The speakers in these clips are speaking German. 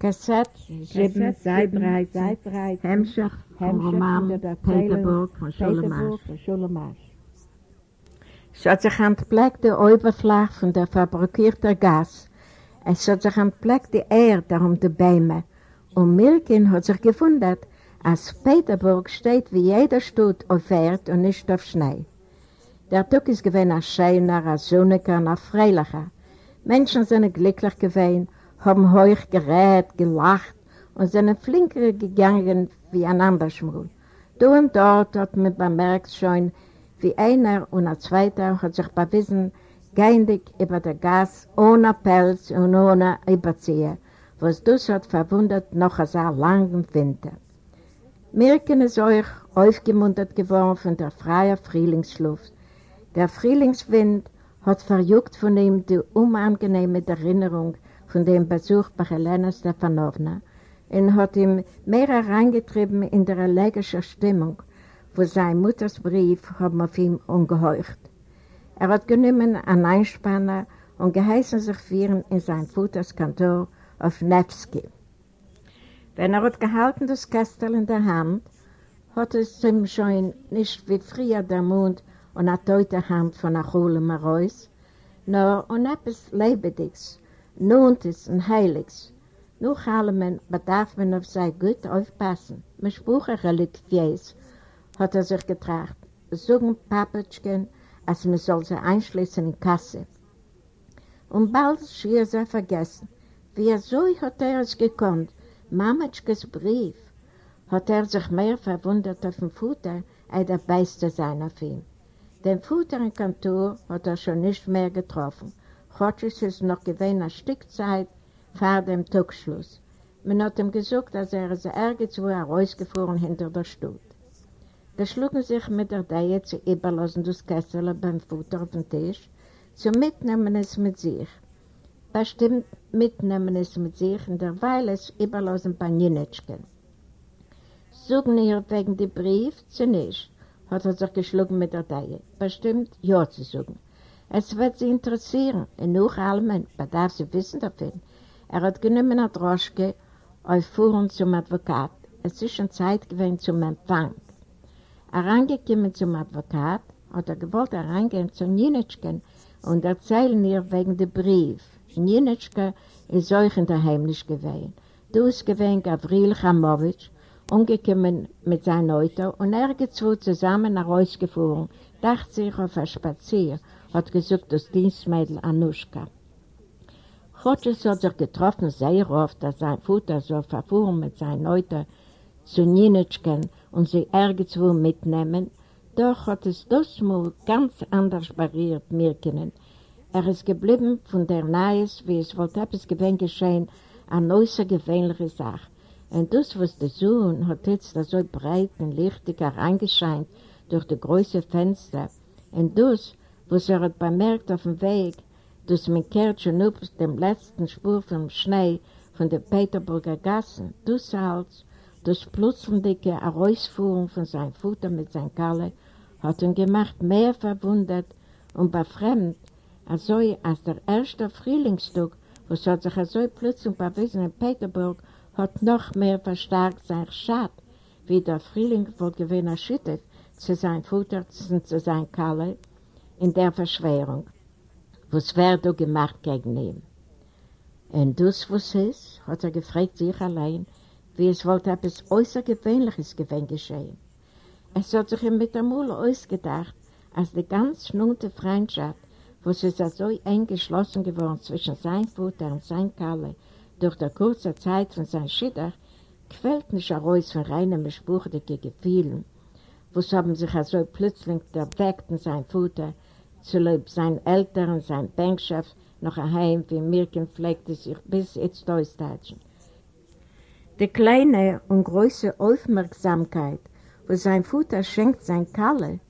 Kassett 7, Seit 13, Hemmschach, Roman, Peterburg von Schulemasch. Es hat sich entbleckt die Oberfläche von der fabrikierten Gas. Es hat sich entbleckt die Erde um die Bäume. Und Milkin hat sich gewundert, als Peterburg steht wie jeder Stutt auf Erd und nicht auf Schnee. Der Tag ist gewesen ein schöner, ein sonniger, ein freilicher. Menschen sind glücklich gewesen, haben hoch gerät, gelacht und sind flinker gegangen wie ein andersmal. Da und dort hat man bemerkt schon, wie einer und ein zweiter hat sich bewiesen, geindig über der Gas, ohne Pelz und ohne Überzieher, was das hat verwundert noch ein sehr langen Winter. Mirken ist euch aufgemuntert geworden von der freien Frühlingsluft. Der Frühlingswind hat verjuckt von ihm die unangenehme Erinnerung von dem Besuch bei Helena Stefanowna und hat ihm mehr hereingetrieben in der elegische Stimmung, wo sein Mutters Brief haben auf ihm ungeheucht. Er hat genommen einen Einspanner und geheißen sich führen in sein Futters Kantor auf Nevsky. Wenn er hat gehalten das Kästel in der Hand, hat es ihm schon nicht wie früher der Mund und eine teute Hand von der Schule Marois, nur und etwas Lebendiges, Nuntes und Heiliges. Nur allem bedarf man auf sein gut aufpassen. Mit Spruchenreliquiers hat er sich getracht. Sogen Papatschken, als man soll sie einschließen in Kasse. Und bald schrie sie vergessen. Wie so hat er es gekonnt, Mamatschkes Brief, hat er sich mehr verwundert auf dem Futter, als der Beißte sein auf ihn. Den Futter im Kantor hat er schon nicht mehr getroffen. Heute ist noch gewesen ein Stück Zeit vor dem Tagschluss. Man hat ihm gesagt, dass er es irgendwo herausgefahren hinter der Stutt. Da schlugen sich mit der Deihe zu überlassen das Kessel beim Futter auf den Tisch, zu mitnehmen es mit sich. Bestimmt mitnehmen es mit sich, in der Weile es überlassen bei Ninitschken. Sogen ihr wegen dem Brief zu nicht, hat er sich geschlagen mit der Deihe. Bestimmt ja zu sagen. Es wird sie interessieren, und nur allem bedarf sie wissen davon. Er hat genommen eine Droschke auf Fuhren zum Advokat. Es ist schon Zeit gewesen zum Empfang. Er reingekommen zum Advokat, hat er gewollt reingehen zu Ninitschken und erzählen ihr wegen dem Brief. Ninitschke ist euch in der Heimlich gewesen. Du ist gewesen Gavril Chamowitsch, umgekommen mit seinem Auto und er gezwo zusammen nach Hause gefahren, dachte sich auf ein Spazier, hat gesagt das Dienstmädel Anuschka. Chotschus hat sich getroffen sehr oft, dass sein Vater so verfuhren mit seinem Auto zu Ninitschken und sie irgendwo mitnehmen, doch hat es das mal ganz anders barriert können. Er ist geblieben von der Neues, wie es wollte etwas gewinn geschehen, eine außergewöhnliche Sache. Und das, was der Sohn hat jetzt so breit und lichtig hereingescheint durch die großen Fenster, und das, was er hat bemerkt auf dem Weg, dass man kehrt schon auf dem letzten Spur vom Schnee von der Peterburger Gassen, das als das plötzliche Herausfuhren von seinem Futter mit seinem Kalle hat ihn gemacht mehr verwundert und befremd, als als der erste Frühlingstag, was hat sich so plötzlich bewiesen in Peterburg, hat noch mehr verstärkt sein Schad, wie der Frühling wohl gewinn erschüttert zu sein Futter zu sein Kalle in der Verschwörung, was wäre gemacht gegen ihn. Und das, was ist, hat er gefragt sich allein, wie es wollte etwas Äußergewöhnliches gewesen geschehen. Es hat sich ihm mit der Mühle ausgedacht, als die ganz schnunte Freundschaft, wo es so eng geschlossen geworden zwischen sein Futter und sein Kalle, durch die kurze Zeit von seinem Schiddach, quält nicht heraus von reinen bespuchtigen Gefühlen, was haben sich also plötzlich erweckt in sein Futter, zu lieb sein Eltern, sein Bänkschaft, noch ein Heim, wie Mirken pflegte sich bis jetzt durchstatschen. Die kleine und große Aufmerksamkeit, wo sein Futter schenkt sein Kalle,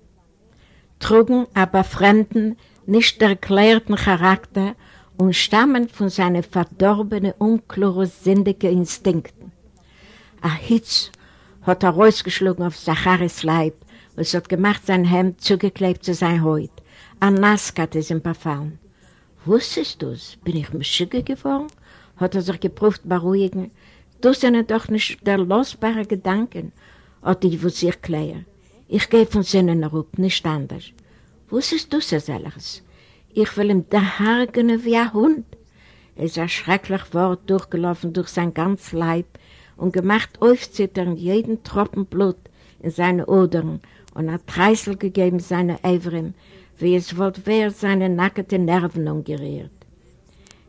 trugen aber fremden, nicht erklärten Charakter und stammen von seinen verdorbenen, unklaren, sündigen Instinkten. Ein Hitz hat er rausgeschlagen auf Zacharis Leib und es hat gemacht, sein Hemd zugeklebt zu sein Haut. Ein Naskat ist ihm befallen. Wusstest du's? Bin ich Mischige geworden? Hat er sich geprüft beruhigen. Du sind doch nicht der losbare Gedanken, hat die, was ich kläre. Ich gehe von Sinnen herup, nicht anders. Wusstest du so alles? Ich will ihm da hargene wie ein Hund. Es ist ein schreckliches Wort durchgelaufen durch sein ganzes Leib und gemacht aufzittern jeden Tropfen Blut in seine Odern und hat Treißel gegeben seine Eivrim, wie es wollte wer seine nackten Nerven umgerührt.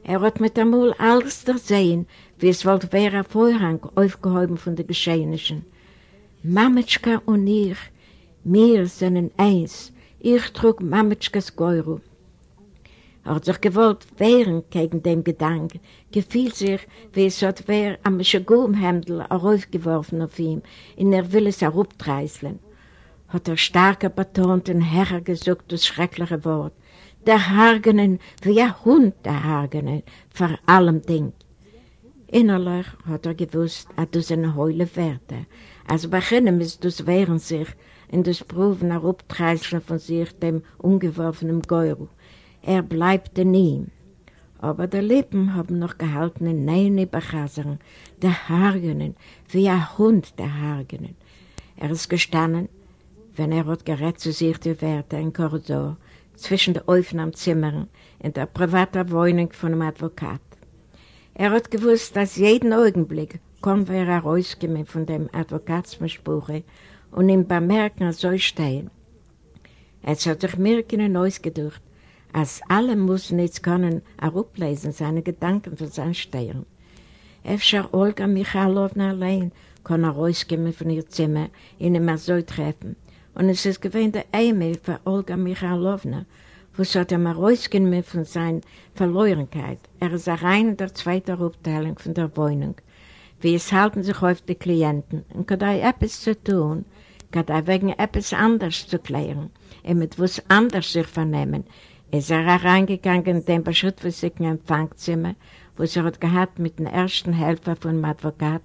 Er hat mit Mund alles gesehen, wie es wollte wer ein Vorhang aufgehoben von den Geschehnissen. Mametschka und ich, wir sind eins, ich trug Mametschkas Geuro. Er hat sich gewollt wehren gegen den Gedanken, gefiel sich, wie es hat wer am Schagumhemdel aufgeworfen auf ihm, und er will es herabtreißeln. Hat er starker betont und herrer gesucht das schreckliche Wort. Der Hagenen, wie ein Hund der Hagenen, vor allem Ding. Innerlich hat er gewusst, dass du seine Heule werte. Also bei ihnen ist das wehren sich, in das Proben herabtreißeln von sich dem ungeworfenen Geuro. Er bleibt in ihm. Aber die Lippen haben noch gehalten in neuen Bechasern, der Hagenen, wie ein Hund der Hagenen. Er ist gestanden, wenn er hat gerät zu sich die Werte im Korridor, zwischen den Aufnahmezimmern in der privaten Wohnung von einem Advokat. Er hat gewusst, dass jeden Augenblick kommt er herausgekommen von dem Advokatsmischbuche und ihm bemerken, er soll stehen. Es hat sich Mirken ausgedacht, als alle müssen jetzt können ablesen seine Gedanken von seinen Steuern. Efter Olga Michalowna allein kann er rausgehen von ihr Zimmer, ihn immer so treffen. Und es ist gewähnt der E-Mail für Olga Michalowna, wo es hat er mal rausgehen von seiner Verlorenkeit. Er ist rein in der zweiten Abteilung von der Wohnung. Wie es halten sich auf die Klienten. Und kann er etwas zu tun, kann er wegen etwas anderes zu klären, und mit was anderes sich vernehmen, ist er reingegangen in den beschrittwürdigen Empfangzimmer, wo sie hat gehabt mit dem ersten Helfer von dem Advokat,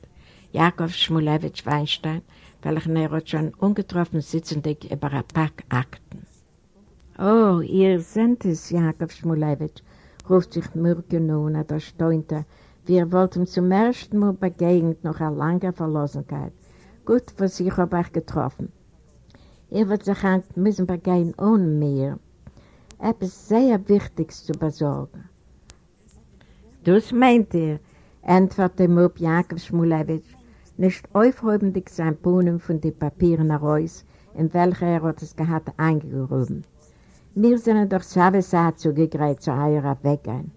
Jakob Schmulewitsch Weinstein, welchen er hat schon ungetroffen sitzendig über ein Pack Akten. Oh, ihr seid es, Jakob Schmulewitsch, ruft sich Mürke nun, und er staunte, wir wollten zum ersten Mal begegnet nach einer langen Verlosenheit. Gut, was ich habe euch getroffen. Ihr wird sich müssen begehen ohne mir etwas sehr Wichtiges zu besorgen. Das meint ihr, antwortete Mob Jakob Schmulewitsch, nicht aufhäubendig sein von den Papieren heraus, in welcher er hat es gehabt eingerufen. Wir sind doch sowieso zugegreift zu eurer Weggein.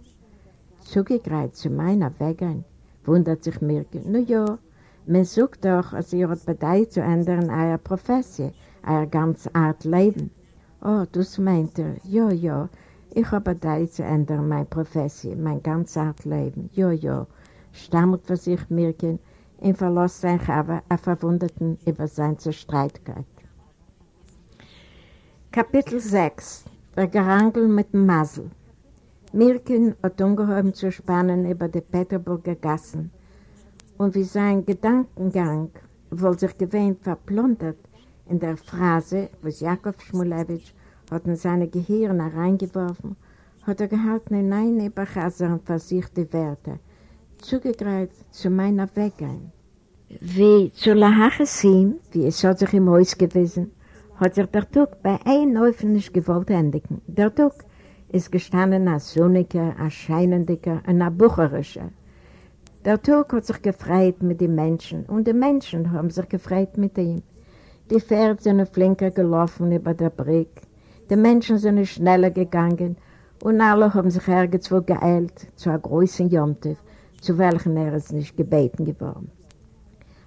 Zugegreift zu meiner Weggein? wundert sich Mirke. Na ja, man sucht doch, als ihr habt bedeutet zu ändern eurer Profession, euer ganz Art Leben. Oh, das meint er. Ja, ja. Ich habe da zu ändern, meine Profession, mein ganzes Leben. Ja, ja. Stammelt für sich Mirken und verlässt sein Chava, er Verwundeten über seine Zerstreitkeit. Kapitel 6 Der Gerangel mit dem Masel. Mirken hat ungeheuer zu spannen über die Peterburger Gassen. Und wie sein Gedankengang wohl sich gewähnt verplundert, in der Phrase, was Jakob Schmulewitsch hat in seine Gehirn hereingeworfen, hat er gehalten in eine Bachasser und versichte Werte, zugegreift zu meiner Weggein. Wie zu Lahachessim, wie es hat sich im Haus gewesen, hat sich der Tag bei einem Läufen nicht gewollt endigen. Der Tag ist gestanden als sonniger, als scheinendiger und als bucherischer. Der Tag hat sich gefreut mit den Menschen und die Menschen haben sich gefreut mit ihm. Die Pferde sind flinker gelaufen über der Brücke, die Menschen sind schneller gegangen und alle haben sich irgendwo geeilt zu einer großen Jonte, zu welchen er es nicht gebeten geworden.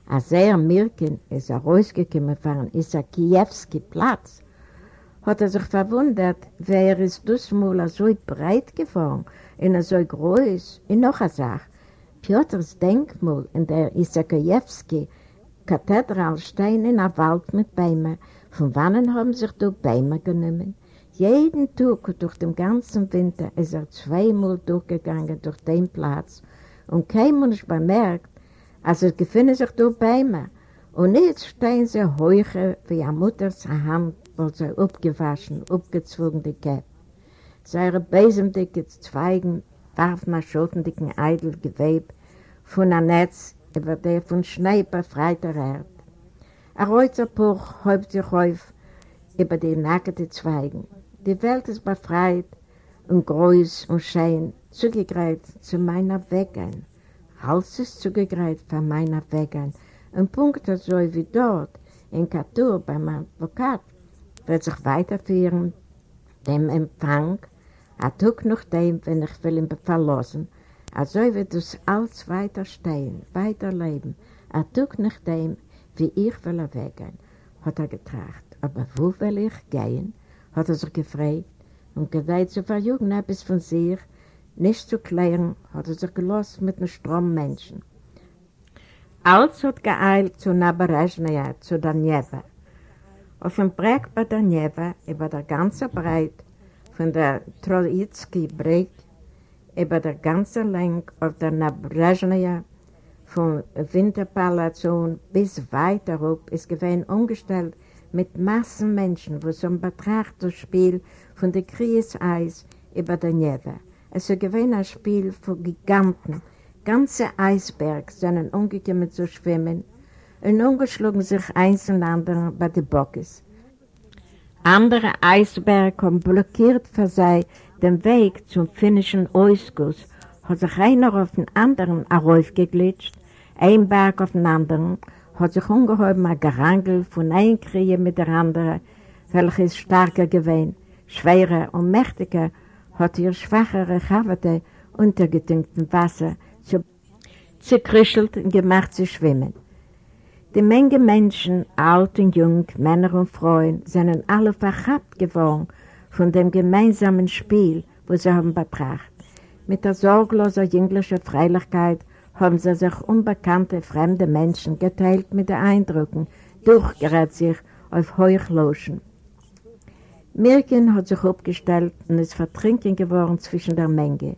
Als er Mirkin ist er rausgekommen von Isakiewski Platz, hat er sich verwundert, wer ist das mal so breit geworden und so groß. Und noch eine Sache, Piotrs Denkmal in der Isakiewski Kathedral in einem Wald mit Bäumen. Von wann haben sich dort Bäume genommen? Jeden Tag durch den ganzen Winter ist er zweimal durchgegangen durch den Platz und kein Mensch bemerkt, als es gefunden sich dort Bäume. Und jetzt stehen sie heucher wie eine Mutters Hand, weil sie abgewaschen, abgezogen die Käpp. Seine besemdicke Zweigen warfen ein schottendicken Eidel Geweb von einem Netz über der von Schnee befreiter Erde. Ein Reuzerpuch häupt sich auf über die nackten Zweigen. Die Welt ist befreit und groß und schön, zugegreift zu meiner Wegen. Hals ist zugegreift von meiner Wegen. Und Punkt so wie dort, in Katur beim Advokat, wird sich weiterführen, dem Empfang, a Tag nach dem, wenn ich will ihn verlassen, also wird es alles weiter stehen, weiter leben, a Tag nach dem, wie ich will er weggehen, hat er getracht. Aber wo will ich gehen? hat er sich gefragt und gedeiht zu verjügen etwas von sich, nicht zu klären, hat er sich gelassen mit einem Strom Menschen. Alles hat geeilt zu Naberezhnaya, zu Danjeva. Auf dem Breg bei Danjeva, über der ganzen Breit von der Troitsky-Breg, über der ganzen Länge auf der Naberezhnaya, von Winterpalazon bis weiter hoch, ist gewesen umgestellt mit Massen Menschen, wo ein Betracht das Spiel von der Kriegeseis über der Neve. Es ist gewesen ein Spiel von Giganten. Ganze Eisberge sind umgekommen zu schwimmen und umgeschlagen sich eins und andere bei den Bockes. Andere Eisberge haben blockiert für sie den Weg zum finnischen Ausguss, hat sich einer auf den anderen aufgeglitscht, ein Berg auf den anderen, hat sich ungeheuer ein Gerangel von einem Krieg mit der anderen, welches starker gewesen, schwerer und mächtiger, hat ihr schwachere Chavate untergetünkten Wasser zu, zerkrischelt und gemacht zu schwimmen. Die Menge Menschen, alt und jung, Männer und Frauen, sind alle verhabt geworden von dem gemeinsamen Spiel, was sie haben betracht. Mit der sorglosen jünglichen Freilichkeit haben sie sich unbekannte fremde Menschen geteilt mit den Eindrücken, durchgerät sich auf Heuchloschen. Mirkin hat sich aufgestellt und ist vertrinken geworden zwischen der Menge.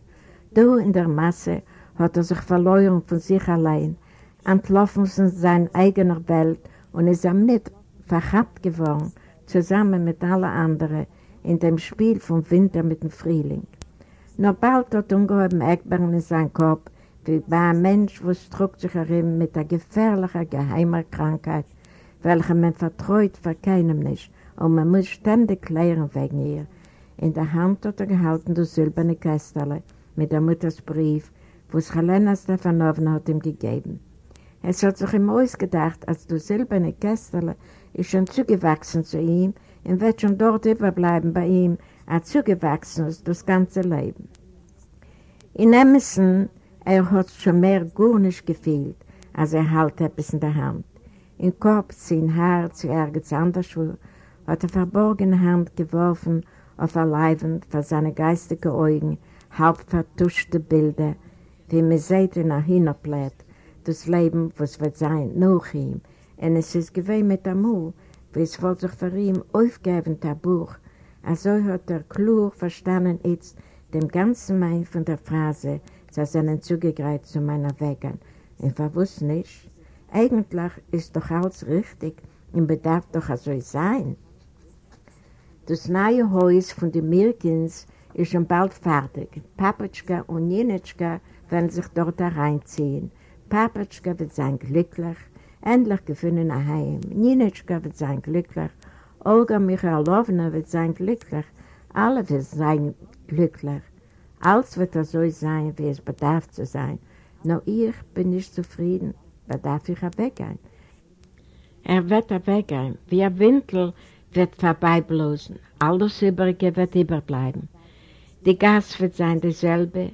Da in der Masse hat er sich verloren von sich allein, entlaufen von seiner eigenen Welt und ist am nicht verhabt geworden, zusammen mit allen anderen, in dem Spiel vom Winter mit dem Frühling. Nur bald hat ungeheben Eckbern in seinem Kopf, wie bei einem Mensch, wo es trug sich herin mit einer gefährlichen, geheimen Krankheit, welche man vertraut für keinem nicht, und man muss ständig klären wegen ihr. In der Hand hat er gehalten das silberne Kästerle mit der Mutters Brief, wo es Helena Stefanovna hat ihm gegeben. Es hat sich ihm ausgedacht, als das silberne Kästerle ist schon zugewachsen zu ihm und wird schon dort überbleiben bei ihm, als zugewachsen ist das ganze Leben. In Emerson er hat schon mehr gar nicht gefühlt, als er halt etwas in der Hand. Im Kopf, in Herz, ergens anderswo, hat er verborgene Hand geworfen auf ein Leibend für seine geistigen Augen, halb vertuschte Bilder, wie man sieht in einer Hinterplatte, das Leben, was wird sein, nach ihm. Und es ist gewesen mit dem Mut, wie es wollte sich für ihn aufgeben, der Buch. Also hat er klar verstanden jetzt dem ganzen Mein von der Phrase, sie sind zugegreift zu meiner Wegen. Ich verwusst nicht. Eigentlich ist doch alles richtig und bedarf doch so sein. Das neue Haus von den Mirkins ist schon bald fertig. Papatschka und Jenitschka werden sich dort hereinziehen. Papatschka wird sein glücklich, endlich gefunden ein Heim. Ninitschka wird sein glücklich, Olga Michailowna wird sein glücklich, alle wird sein glücklich. Alles wird so sein, wie es bedarf zu sein. Nur ich bin nicht zufrieden, bedarf ich weggehen. Er wird weggehen, wie ein Windel wird vorbeiblosen, alles Übrige wird überbleiben. Die Gas wird sein dieselbe,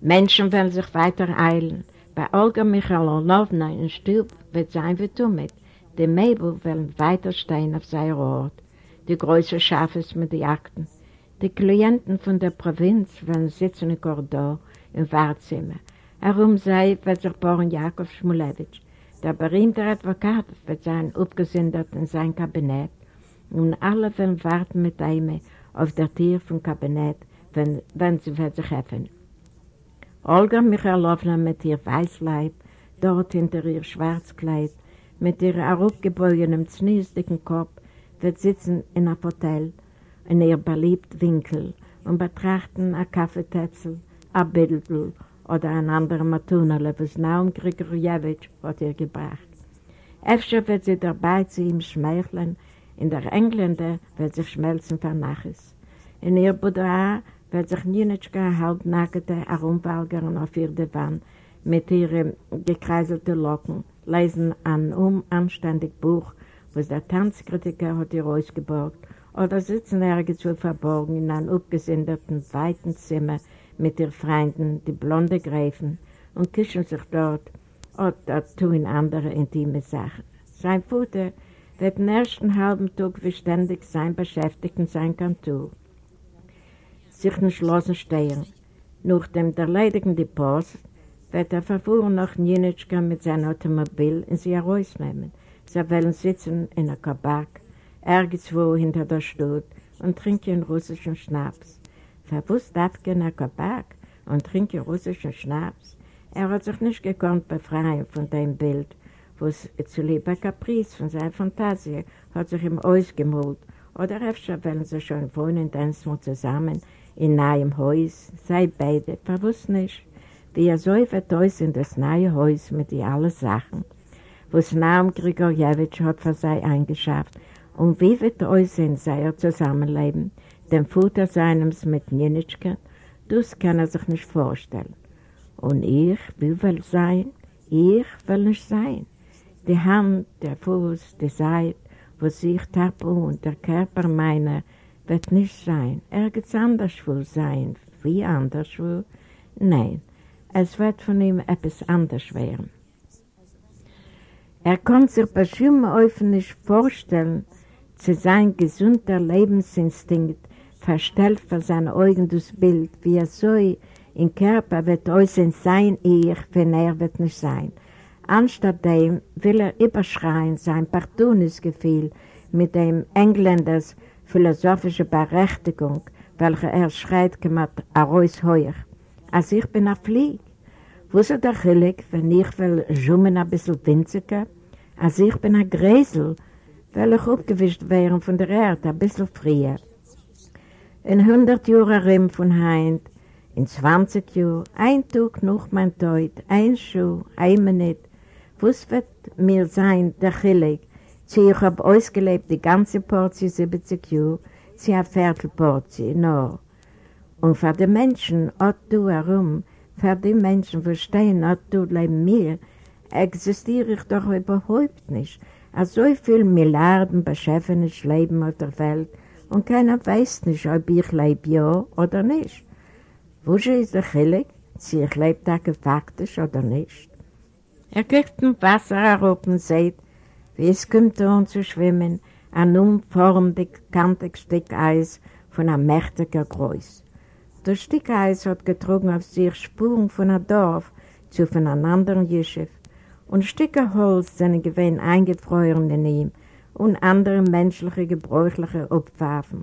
Menschen werden sich weiter eilen. Bei Olga Michailowna im Stub wird sein wie Tumit. Die Mäbel werden weiter stehen auf seinem Ort. Die größeren Schafes mit den Akten. Die Klienten von der Provinz werden sitzen im Korridor im Wartzimmer. Herum sei wird sich Boren Jakob Schmulewitsch. Der berühmte Advokat wird sein aufgesindert in sein Kabinett und alle werden warten mit ihm auf der Tür vom Kabinett, wenn, wenn sie wird sich öffnen. Olga Michailowna mit ihr Weißleib, dort hinter ihr Schwarzkleid, mit ihrem herabgebeugenem, zniesdicken Kopf, wird sitzen in einem Hotel, in ihr beliebten Winkel und betrachten ein Kaffeetätzel, ein Bildl oder ein anderer Matunerle, was Naum Grigorjewitsch hat ihr gebracht. Efter wird sie dabei zu ihm schmeicheln, in der Engländer wird sich schmelzen von Nachis. In ihr Boudoir wird sich Nienitschka halbnackte herumwalgern auf ihr Divan mit ihren gekreiselten Locken, lesen ein unanständig Buch, was der Tanzkritiker hat ihr ausgeborgt, oder sitzen irgendwo verborgen in einem abgesinderten, weiten Zimmer mit ihren Freunden, die blonde Gräfen, und kischen sich dort oder tun andere intime Sachen. Sein Vater wird den ersten halben Tag beständig sein beschäftigt in sein Kantor. Sich nicht losen stehen. Nach dem erledigenden Post wird er verfuhren nach Nienitschka mit seinem Automobil und sie herausnehmen. Sie wollen sitzen in einer Kabak, irgendwo hinter der Stadt und trinken russischen Schnaps. Verwusst darf in einer Kabak und trinken russischen Schnaps. Er hat sich nicht gekonnt befreien von dem Bild, was zu lieber Caprice von seiner Fantasie hat sich ihm ausgemalt. Oder öfter wollen sie schon wohnen, tanzen zusammen in einem Haus, sei beide, verwusst nicht, wie er so aus in das neue Haus mit den allen Sachen, was Naum Grigorjewitsch hat für sie eingeschafft und wie wird aussehen sein Zusammenleben, dem Futter seines mit Nienitschke, das kann er sich nicht vorstellen. Und ich will sein, ich will nicht sein. Die Hand, der Fuß, die Seite, wo sich tappe und der Körper meiner, wird nicht sein. Irgendwas anders will sein. Wie anders will? Nein, es wird von ihm etwas anders werden. Er kann sich bestimmt öffentlich nicht vorstellen, zu sein gesunder Lebensinstinkt verstellt vor seinen Augen das Bild, wie er so im Körper wird äußern sein Ich, wenn er wird nicht sein. Anstatt dem will er überschreien sein Partonisgefühl mit dem Engländers philosophische Berechtigung, welche er schreit gemacht, Arois heuer. Als ich bin ein Flieg, wo ist der Chilik, wenn ich will schummen ein bisschen winziger? Als ich bin ein Gräsel, will ich aufgewischt werden von der Erde ein bisschen früher. In hundert Jahren von Heint, in 20 Jahren, ein Tag noch mein Tod, ein Schuh, ein was wird mir sein, der Chilik, Sie, ich habe ausgelebt die ganze Portie 70 Jahre, sie eine Viertelportie, no. Und für die Menschen, auch du herum, für die Menschen, die stehen, auch du neben mir, existiere ich doch überhaupt nicht. Also so viele Milliarden Beschäftigte leben auf der Welt und keiner weiß nicht, ob ich lebe ja oder nicht. Wo ist der Chilik? Sie, lebe da faktisch oder nicht? Er kriegt ein Wasser herab und sagt, wie es kommt an zu schwimmen, ein unformig, kantig Stück Eis von einem mächtigen Größ. Das Stück Eis hat getrogen auf sich Spuren von einem Dorf zu von einem anderen Jeschiff und Stücke Holz sind gewesen eingefroren in ihm und andere menschliche, gebräuchliche Opferwaffen.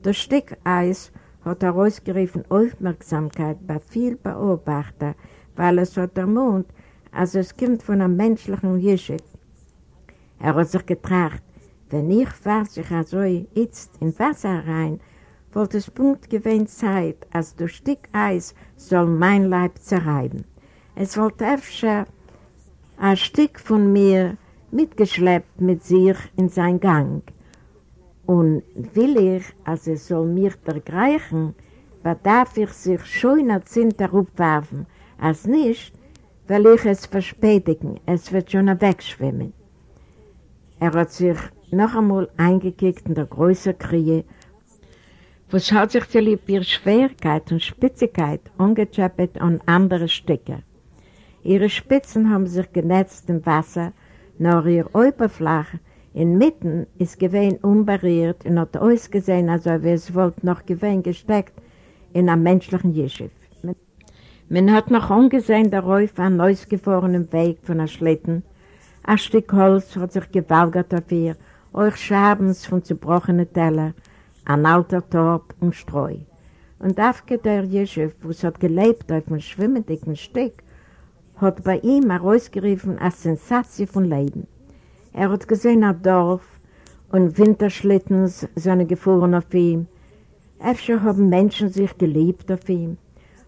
Das Stück Eis hat herausgerufen Aufmerksamkeit bei vielen Beobachtern, weil es hat der Mond, also es kommt von einem menschlichen Jeschiff, er hat sich getracht, wenn ich warf sich also jetzt in Wasser rein, wollte es Punkt gewähnt Zeit, als durch Stück Eis soll mein Leib zerreiben. Es wollte öfter ein Stück von mir mitgeschleppt mit sich in sein Gang. Und will ich, als es soll mir vergleichen, bedarf ich sich schöner Zinter aufwerfen, als nicht, will ich es verspätigen, es wird schon wegschwimmen. Er hat sich noch einmal eingekickt in der größeren Kriege, wo es hat sich zu lieb ihre Schwerkeit und Spitzigkeit umgechappet an andere Stücke. Ihre Spitzen haben sich genetzt im Wasser, nur ihr Oberfläche inmitten ist gewesen unberührt und hat ausgesehen, als ob es wollte noch gewesen gesteckt in einem menschlichen Jeschiff. Man hat noch angesehen darauf einen ausgefahrenen Weg von der Schlitten. Ein Stück Holz hat sich gewalgert auf ihr, euch Schabens von zerbrochenen Teller, ein alter Torb und Streu. Und Afke der Jeschiff, wo es hat gelebt auf einem schwimmenden Stück, hat bei ihm herausgerufen eine Sensation von Leben. Er hat gesehen ein Dorf und Winterschlittens seine gefahren auf ihm. Öfter haben Menschen sich geliebt auf ihm.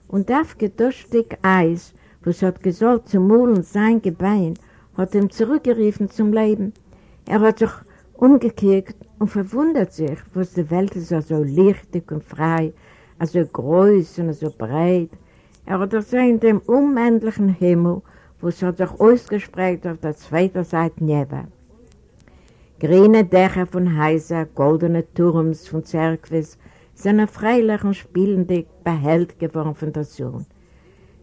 Und das Stück Eis, was hat gesagt zum Molen sein Gebein, hat ihm zurückgerufen zum Leben. Er hat sich umgekehrt und verwundert sich, was die Welt ist so lichtig und frei, so groß und so breit, er hat gesehen in dem unendlichen Himmel, wo es hat sich ausgesprägt auf der zweiten Seite neben. Grüne Dächer von Häuser, goldene Turms von Zerkvis, sind freilich und spielendig behält der Sonne.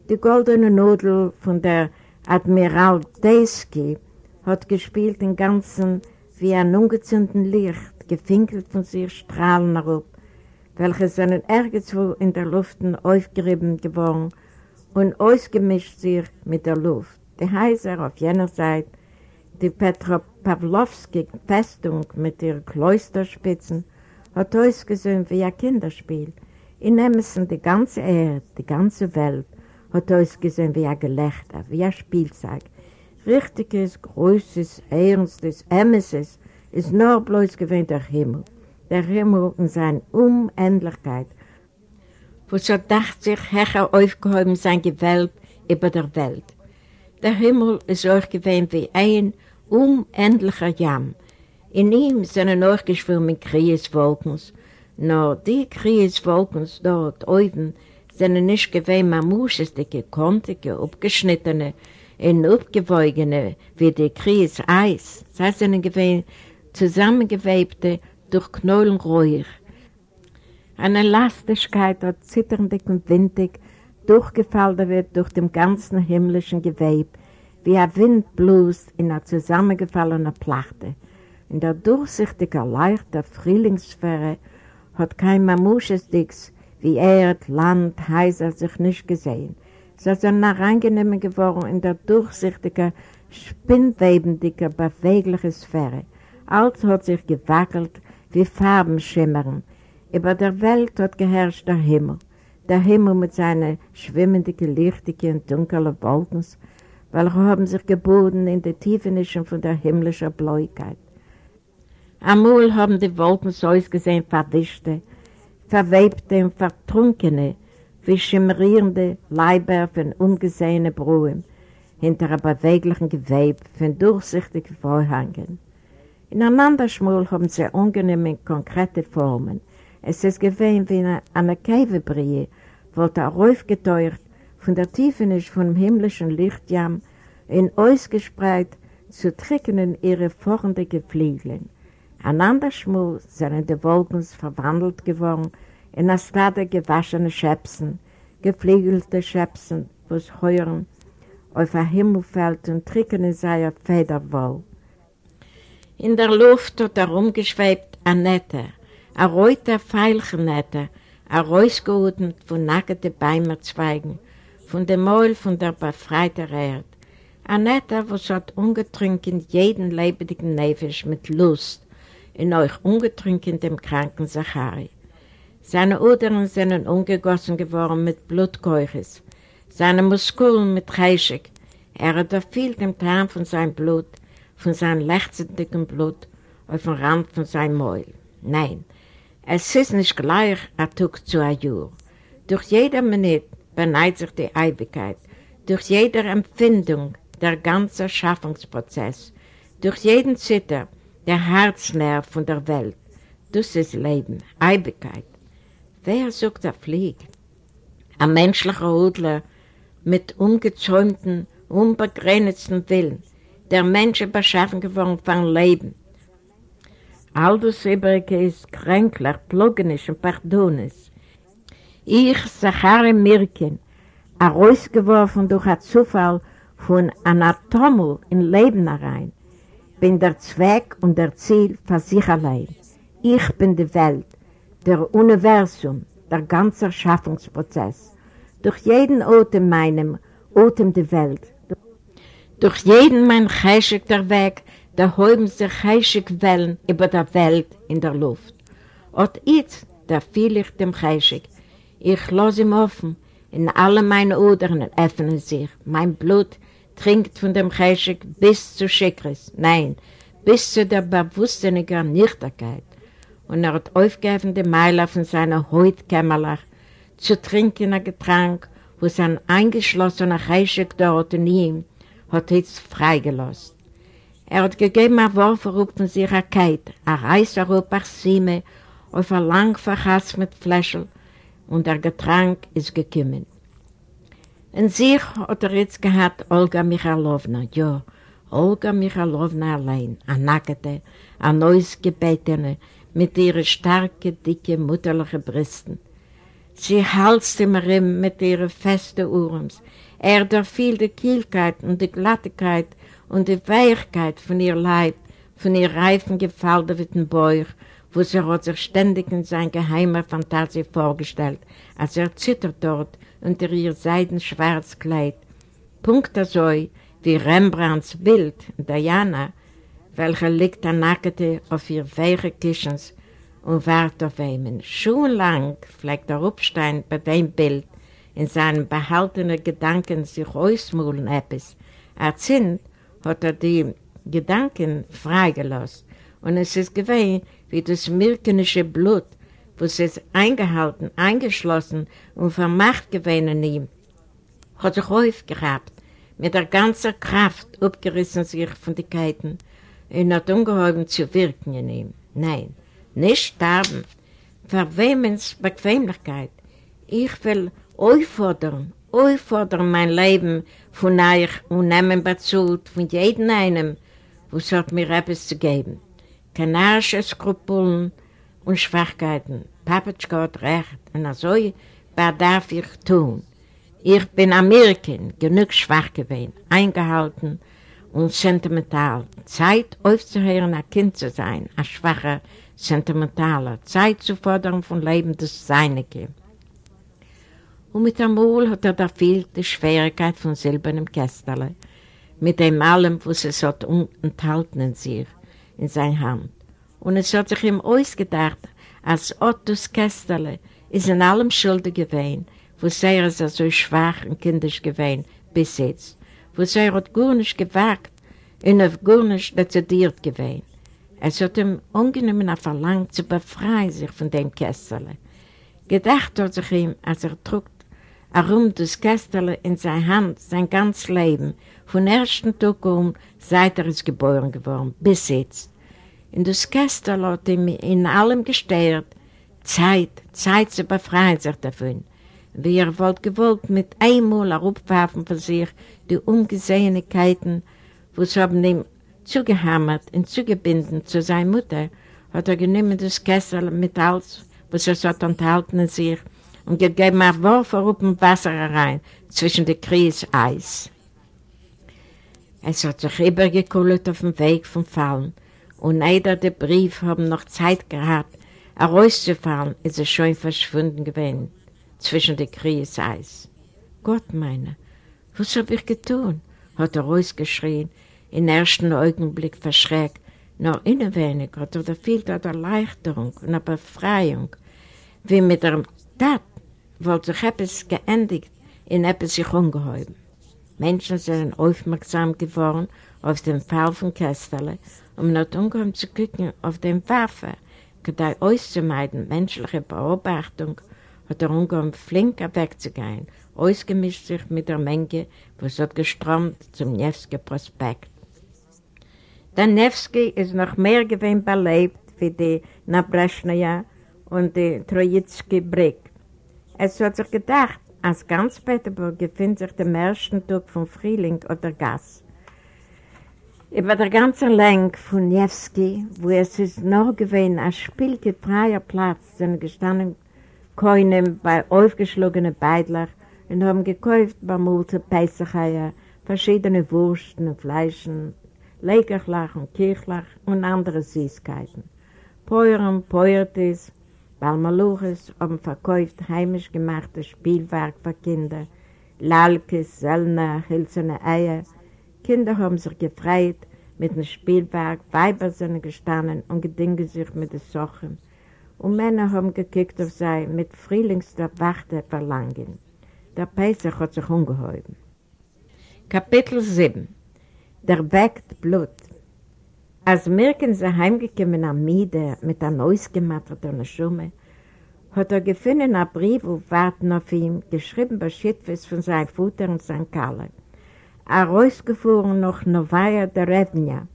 Die goldene Nudel von der Admiral Deski hat gespielt im Ganzen wie ein ungezündetes Licht, gefinkelt von sich Strahlen herab, welche seinen irgendwo in der Luft aufgerieben geworden und ausgemischt sich mit der Luft. Die Häuser auf jener Seite, die Petropavlovski-Festung mit ihren Klösterspitzen, hat ausgesehen wie ein Kinderspiel. In Emerson die ganze Erde, die ganze Welt, hat ausgesehen wie ein Gelächter, wie ein Spielzeug. Richtiges, großes, ernstes, Emerses ist nur bloß gewähnt der Himmel der Himmel in seiner Unendlichkeit, wo so dacht sich Hecher aufgehoben sein Gewölb über der Welt. Der Himmel ist euch gewesen wie ein unendlicher Jamm. In ihm sind auch geschwommen Krieswolken, nur die Krieswolken dort oben sind nicht gewesen mamuschestige, kontige, abgeschnittene und abgewoigene wie die Kries-Eis. Sie sind gewesen zusammengewebte, durch Knollen ruhig. Eine Lastigkeit, die zitterndig und windig durchgefallen wird durch dem ganzen himmlischen Gewebe, wie ein Windblues in einer zusammengefallenen Plachte. In der durchsichtigen, leichten Frühlingssphäre hat kein Mamusches Dix wie Erd, Land, Häuser sich nicht gesehen. Sie sind hereingenommen geworden in der durchsichtigen, spinnwebendigen, beweglichen Sphäre. Alles hat sich gewackelt wie Farben schimmern. Über der Welt hat geherrscht der Himmel, der Himmel mit seinen schwimmenden, lichtigen und dunklen Wolken, welche haben sich geboten in der Tiefenischen von der himmlischen Bläugkeit. Amul haben die Wolken so ausgesehen verwischte, verwebte und vertrunkene, wie schimmerierende Leiber von ungesehenen Brühen, hinter einem beweglichen Gewebe von durchsichtigen Vorhängen. In einander Schmul haben sie angenehme, konkrete Formen. Es ist gewesen wie eine, eine Käfebrie, wurde er aufgeteuert von der Tiefenisch vom himmlischen Lichtjam in ausgespreit zu tricken in ihre vorndige Flügeln. Einander Schmul sind die Wolken verwandelt geworden in eine Stade gewaschene Schäpsen, geflügelte Schäpsen, wo es heuern auf ein Himmelfeld und tricken in seiner Federwoll. In der Luft hat herumgeschwebt ein Netter, ein reuter Veilchennetter, ein rausgeholt von nackten Beimerzweigen, von dem Maul von der befreiten Erde. Ein Netter, was hat ungetrunken jeden lebendigen Nefisch mit Lust, in euch ungetrunken dem kranken Zachari. Seine Udern sind ungegossen geworden mit Blutkeuches, seine Muskeln mit Reischig. Er hat erfüllt dem Tarn von seinem Blut, von seinem lechzendigen Blut auf dem Rand von seinem Mäul. Nein, es ist nicht gleich ein Tag zu einem Jahr. Durch jede Minute beneid sich die Ewigkeit, durch jede Empfindung der ganze Schaffungsprozess, durch jeden Zitter, der Herznerv von der Welt. Das ist Leben, Eibigkeit. Wer sucht der Flieg? Ein menschlicher Hudler mit ungezäumten, unbegrenzten Willen, der Menschen beschaffen geworden von Leben. All das Übrige ist kränklich, plugenisch und pardonisch. Ich, Sachare Mirkin, herausgeworfen durch einen Zufall von einer Atommel in Leben herein, bin der Zweck und der Ziel für sich allein. Ich bin die Welt, der Universum, der ganze Schaffungsprozess. Durch jeden Atem meinem, Atem die Welt. Durch jeden mein Cheshik der Weg, da häuben sich Cheshik über der Welt in der Luft. Und jetzt, da fiel ich dem Cheshik. Ich lasse ihm offen, in alle meine Odern öffnen sich. Mein Blut trinkt von dem Cheshik bis zu Schikris. Nein, bis zu der bewusstseiniger Nichtigkeit. Und er hat aufgegeben die Meiler von seiner Hautkämmerlach zu trinken ein Getränk, wo sein eingeschlossener Cheshik dort in ihm hat jetzt freigelassen. Er hat gegeben ein Wurf von sich ein Keit, ein Reis auf Sieme, auf ein lang verhasst mit Fläschel, und der Getränk ist gekommen. In sich hat er jetzt gehabt Olga Michalowna, ja, Olga Michalowna allein, eine nackte, eine neues Gebetene, mit ihren starken, dicken, mutterlichen Brüsten. Sie halst ihm rin mit ihren festen Urens. Er durchfiel die Kielkeit und die Glattigkeit und die Weichkeit von ihr Leib, von ihr reifen, gefalteten Bauch, wo sie sich ständig in sein geheimer Fantasie vorgestellt, als er zittert dort unter ihr seidenschwarz Kleid. Punkt so wie Rembrandts Bild, Diana, welcher liegt der Nackte auf ihr weiche Kischens und wartet auf ihn. Schulenlang fleckt der Rupstein bei dem Bild in seinen behaltenen Gedanken sich ausmulen etwas. Er zint, hat er die Gedanken freigelassen und es ist gewesen wie das milkenische Blut, was es eingehalten, eingeschlossen und vermacht gewesen in ihm, hat sich aufgehabt, mit der ganzen Kraft abgerissen sich von den Keiten und hat ungeheuben zu wirken in ihm. Nein, nicht sterben, verwehmens Bequemlichkeit. Ich will euch fordern, euch fordern mein Leben von euch und nehmen bezahlt von jedem einem, was hat mir etwas zu geben. Kanarische Skrupeln und Schwachkeiten. Papatschka hat recht, und so darf ich tun. Ich bin Amerikan, genug schwach gewesen, eingehalten und sentimental. Zeit aufzuhören, ein Kind zu sein, ein schwacher, sentimentaler. Zeit zu fordern von Leben des Seinige. Und mit dem Mol hat er da viel die Schwierigkeit von silbernem Kästerle, mit dem allem, was es hat enthalten in sich, in seiner Hand. Und es hat sich ihm ausgedacht, als Ottos Kästerle ist in allem schuldig gewesen, wo er ist so schwach und kindisch gewesen bis jetzt, wo er hat gar nicht gewagt und auf gar nicht dezidiert gewesen. Es hat ihm ungenommen verlangt, zu befreien sich von dem Kästerle. Gedacht hat sich ihm, als er trug herum das Kästerle in seine Hand sein ganzes Leben, von ersten Tag um, seit er ist geboren geworden, bis jetzt. In das Kästerle hat ihm in allem gestört, Zeit, Zeit zu befreien sich davon. Wie er wollte gewollt mit einmal herabwerfen von sich die Ungesehenigkeiten, was haben ihm zugehammert und zugebinden zu seiner Mutter, hat er genommen das Kessel mit alles, was er so enthalten in sich, und gegeben ein Wurf auf dem Wasser herein, zwischen den Kries Eis. Es hat sich übergekullet auf dem Weg vom Fallen, und leider der Brief haben noch Zeit gehabt, herauszufallen, ist er schon verschwunden gewesen, zwischen den Kries Eis. Gott meine, was hab ich getan? hat er rausgeschrien, im ersten Augenblick verschreckt, nur innewenig hat er viel der Erleichterung und der Befreiung, wie mit der Tat wollte sich etwas geendigt in etwas sich ungeheuben. Menschen sind aufmerksam geworden auf den Fall von Kästerle, um nicht ungeheuben zu gucken auf den Waffe, gedei auszumeiden menschliche Beobachtung, hat er ungeheuben flinker wegzugehen, ausgemischt sich mit der Menge, was hat geströmt zum Nevsky Prospekt. Der Nevsky ist noch mehr gewinn belebt wie die Nabreschnaya und die Trojitsky Brick. Es hat sich gedacht, als ganz Peterburg befindet sich der ersten Tag vom Frühling oder Gas. Über der ganzen Länge von Nevsky, wo es ist noch gewesen, als spielgetreier Platz, sind gestanden Koinen bei aufgeschlagenen Beidler und haben gekauft bei Multe Peisacheier, verschiedene Wursten und Fleischen, Lekerlach und Kirchlach und andere Süßigkeiten. Peuren, Peuertis, Balmaluches haben verkauft heimisch gemachtes Spielwerk für Kinder, Lalkes, Sellner, Hilzerne Eier. Kinder haben sich gefreut mit dem Spielwerk, Weiber sind gestanden und gedingen sich mit den Sachen. Und Männer haben gekickt auf sie mit frühlingster Wachte verlangen. Der Pesach hat sich umgehoben. Kapitel 7 Der weckt Blut Als Mirken sie heimgekommen am Miede mit einer ausgematterten Schumme, hat er gefunden einen Brief auf Warten auf ihm, geschrieben bei Schittwes von seinem Futter und seinem Kalle. Er rausgefahren nach Novaya Derevnia,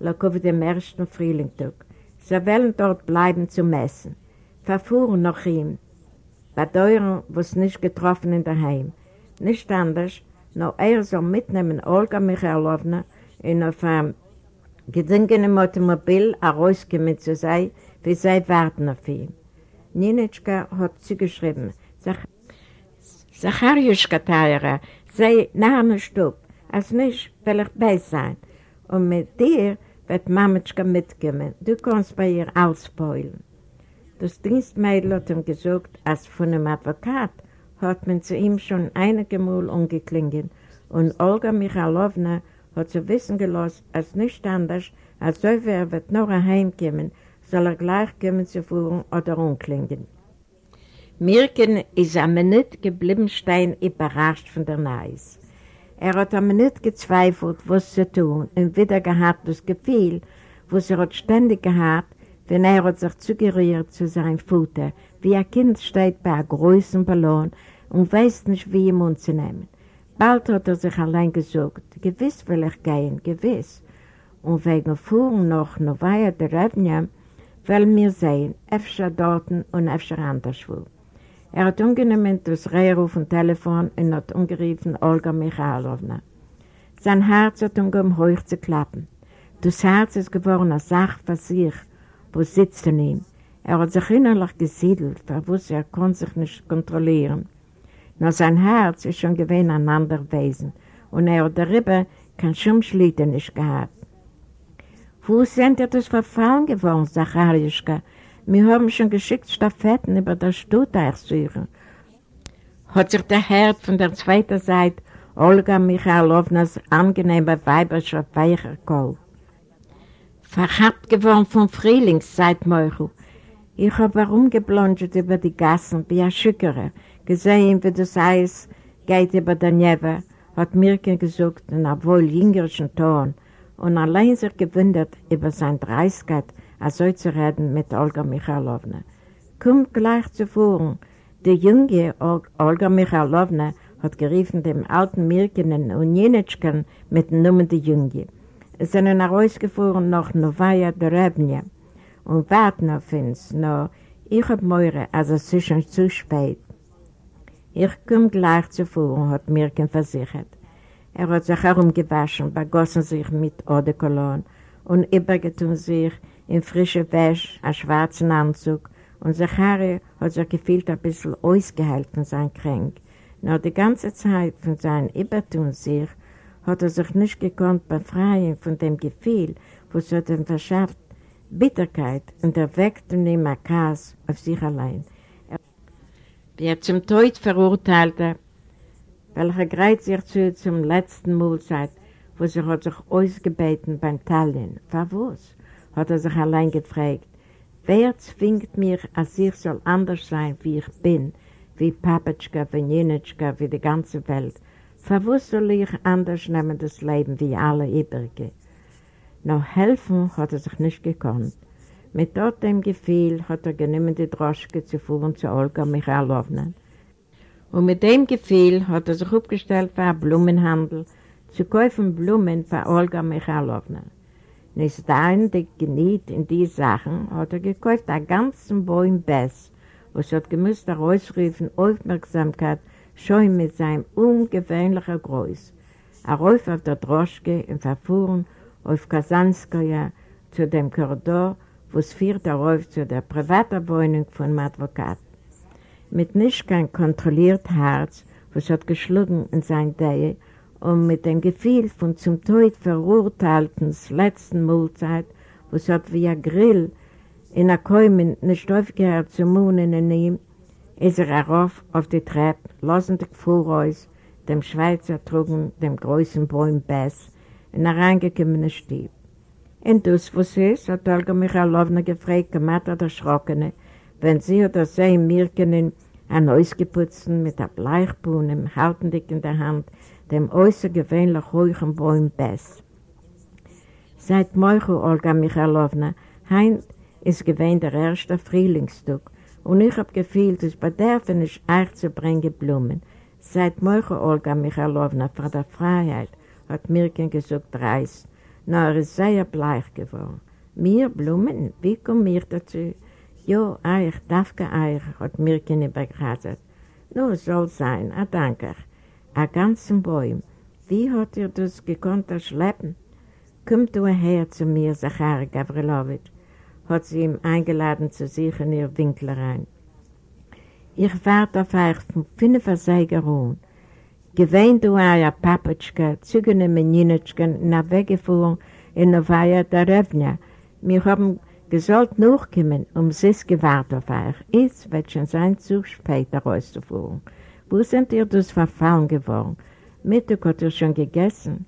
lag auf dem ersten Frühlingstag. Sie wollen dort bleiben zu messen. Verfuhren nach ihm, bei Deuren, wo es nicht getroffen in der Heim. Nicht anders, nur er soll mitnehmen Olga Michailowna in auf einem gedingenen Automobil herausgekommen zu sein, wie sie warten auf ihn. Ninitschka hat zugeschrieben, Zachariuschka Teire, sei nahe im Stub, als nicht will ich bei sein. Und mit dir wird Mametschka mitkommen, du kannst bei ihr ausspoilen. Das Dienstmädel hat ihm gesagt, als von einem Advokat hat man zu ihm schon einige Mal umgeklingelt und Olga Michalowna hat zu wissen gelassen, als nicht anders, als so wer wird noch heimkommen, soll er gleich kommen zu fuhren oder umklingen. Mirken ist am Minute geblieben stein überrascht von der Neis. Er hat am Minute gezweifelt, was zu tun, und wieder gehabt das Gefühl, was er hat ständig gehabt, wenn er hat sich zugerührt zu seinem Futter, wie ein Kind steht bei einem großen Ballon und weiß nicht, wie ihm umzunehmen. Bald hat er sich allein gesagt, gewiss will ich gehen, gewiss. Und wegen Fuhren noch Novaya Derevnia wollen wir sehen, öfter dort und öfter anderswo. Er hat ungenommen das Rehruf und Telefon und hat ungeriefen Olga Michalowna. Sein Herz hat umgehoben hoch zu klappen. Das Herz ist geworden eine Sache für sich, wo sitzt in ihm. Er hat sich innerlich gesiedelt, verwusst er konnte sich nicht kontrollieren. Nur sein Herz ist schon gewesen ein anderer Wesen und er hat darüber kein Schirmschlitter nicht gehabt. Wo sind ihr das verfallen geworden, Zachariuschka? Wir haben schon geschickt Stafetten über das Stuttgart suchen. Hat sich der Herr von der zweiten Seite Olga Michalownas angenehmer weiberscher weicher Kohl. Verhabt geworden vom Frühlingszeit, Meuchel. Ich habe herumgeblondet über die Gassen wie ein Schückere, gesehen, wie das Eis geht über der Neve, hat Mirke gesagt in einem wohl jüngerischen Ton und allein sich gewundert über seine Dreiskeit, er so zu reden mit Olga Michalowna. Kommt gleich zuvor, die junge Olga Michalowna hat geriefen dem alten Mirkenen und Jenitschken mit dem Namen der Junge. Es sind herausgefahren nach Novaya Derevnia und warten auf uns, nur ich hab Meure, also es ist schon zu spät. Ich komme gleich zuvor, hat Mirken versichert. Er hat sich herumgewaschen, begossen sich mit Eau de Cologne und übergetun sich in frische Wäsche, einen schwarzen Anzug und Zachari hat sich gefühlt ein bisschen ausgeheilt von seinem Kränk. Nur die ganze Zeit von seinem Übertun sich hat er sich nicht gekonnt befreien von dem Gefühl, was hat ihm verschafft, Bitterkeit und erweckt in ihm Kass auf sich allein der zum Tod verurteilte, welcher greift sich zu zum letzten Mahlzeit, wo sie hat sich ausgebeten beim Tallinn. Verwus? Hat er sich allein gefragt. Wer zwingt mich, als ich soll anders sein, wie ich bin, wie Papatschka, wie Jenitschka, wie die ganze Welt? Verwus soll ich anders nehmen das Leben wie alle übrige? Noch helfen hat er sich nicht gekonnt. Mit dort dem Gefühl hat er genommen die Droschke zu fuhren zu Olga Michalowna. Und mit dem Gefühl hat er sich aufgestellt für einen Blumenhandel, zu kaufen Blumen für Olga Michalowna. Nicht dauernd geniet in die Sachen, hat er gekauft einen ganzen Bäum Bess, was hat gemusst herausrufen Aufmerksamkeit schon mit seinem ungewöhnlichen Größ. Er rauf auf der Droschke und verfuhren auf Kasanskaya zu dem Korridor, wo es führt darauf zu der privaten Wohnung von dem Advokat. Mit nicht kein kontrolliert Herz, was hat geschlagen in sein Dähe, und mit dem Gefühl von zum Tod verurteiltens letzten Mahlzeit, was hat wie ein Grill in der Käumen nicht aufgehört zu munen in ihm, ist er herauf auf die Treppe, lassend voraus, dem Schweizer trugen dem großen Bäum Bess, in der reingekommenen Stieb. Und das, was ist, hat Olga Michalowna gefragt, gemacht erschrockene, wenn sie oder sie mir können, ein Ausgeputzten mit der Bleichbuhn im Haltendick in der Hand, dem äußergewöhnlich hohen Bäum Bess. Seit Morgen, Olga Michalowna, heint ist gewähnt der erste Frühlingstag und ich hab gefühlt, es bedarf nicht bringen Blumen. Seit Morgen, Olga Michalowna, vor der Freiheit, hat Mirken gesagt, reiß, nur er ist sehr bleich geworden. Mir Blumen, wie kommt mir dazu? Jo, euch, darf euch, hat Mirken übergraset. Nur soll sein, a danke. A ganzen Bäum. Wie hat ihr das gekonnt erschleppen? Kommt du her zu mir, Zachary Gavrilowitsch, hat sie ihm eingeladen zu sich in ihr Winkel rein. Ich warte auf euch von fünf Sägeruhen. Gewähnt du euer Papatschka, zügene Meninitschken, nach Weggefuhren in Novaya Darevnia. Wir haben gesollt nachkommen, um es gewartet auf euch. Jetzt wird schon sein zu spät, rauszufuhren. Wo sind ihr das verfallen geworden? Mittag hat ihr schon gegessen?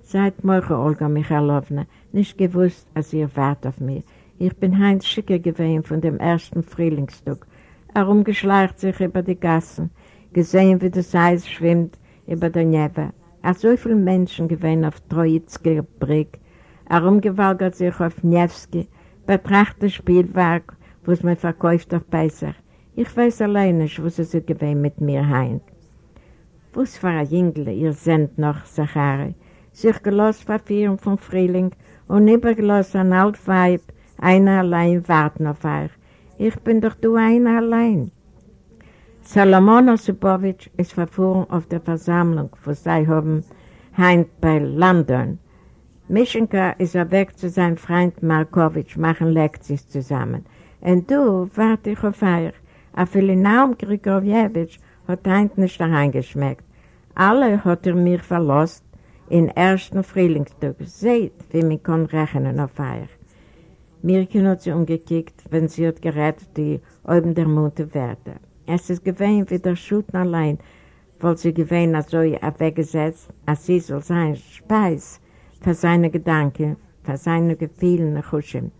Seit morgen, Olga Michalowna, nicht gewusst, als ihr wart auf mich. Ich bin Heinz Schicker gewesen von dem ersten Frühlingstag. Herumgeschleicht sich über die Gassen, gesehen, wie das Eis schwimmt über der Neve. Auch so viele Menschen gewesen auf Trojitzke Brick, herumgewalgert sich auf Nevsky, betrachtet Spielwerk, was man verkauft auf Pesach. Ich weiß allein nicht, was es gewesen mit mir heint. Was für ein Jüngel, ihr seid noch, Zachary, sich gelost verführen vom Frühling und übergelost an Altweib, einer allein warten auf euch. Ich bin doch du einer allein. Salomon Osipowitsch ist verfuhren auf der Versammlung, wo sie haben, heint bei London. Mischenka ist er weg zu seinem Freund Markowitsch, machen Lektions zusammen. Und du, warte ich auf euch. A Naum Grigorjewitsch hat heint nicht reingeschmeckt. Alle hat er mir verlost in ersten Frühlingstag. Seht, wie man kann rechnen auf euch. Mirkin hat sie umgekickt, wenn sie hat gerettet, die oben der Monte Werte. Es ist gewesen wie der Schuten allein, weil sie gewesen als so weggesetzt, als sie soll sein Speis für seine Gedanken, für seine Gefühle nach Huschen.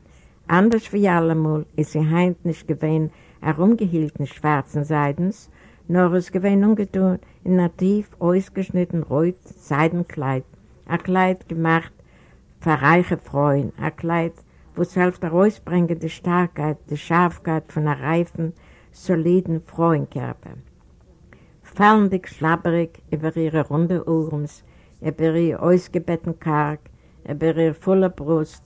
Anders wie allemal ist sie heint nicht gewesen herumgehielten schwarzen Seidens, nur es gewesen ungetun in nativ ausgeschnitten rot Seidenkleid, ein Kleid gemacht für reiche Freuen, ein Kleid, wo es hilft herausbringen die Starkheit, die Scharfkeit von einer reifen, soliden Frauenkörper. Fallendig, schlabberig über ihre runde Ohrens, über ihr ausgebetten Karg, über ihre volle Brust,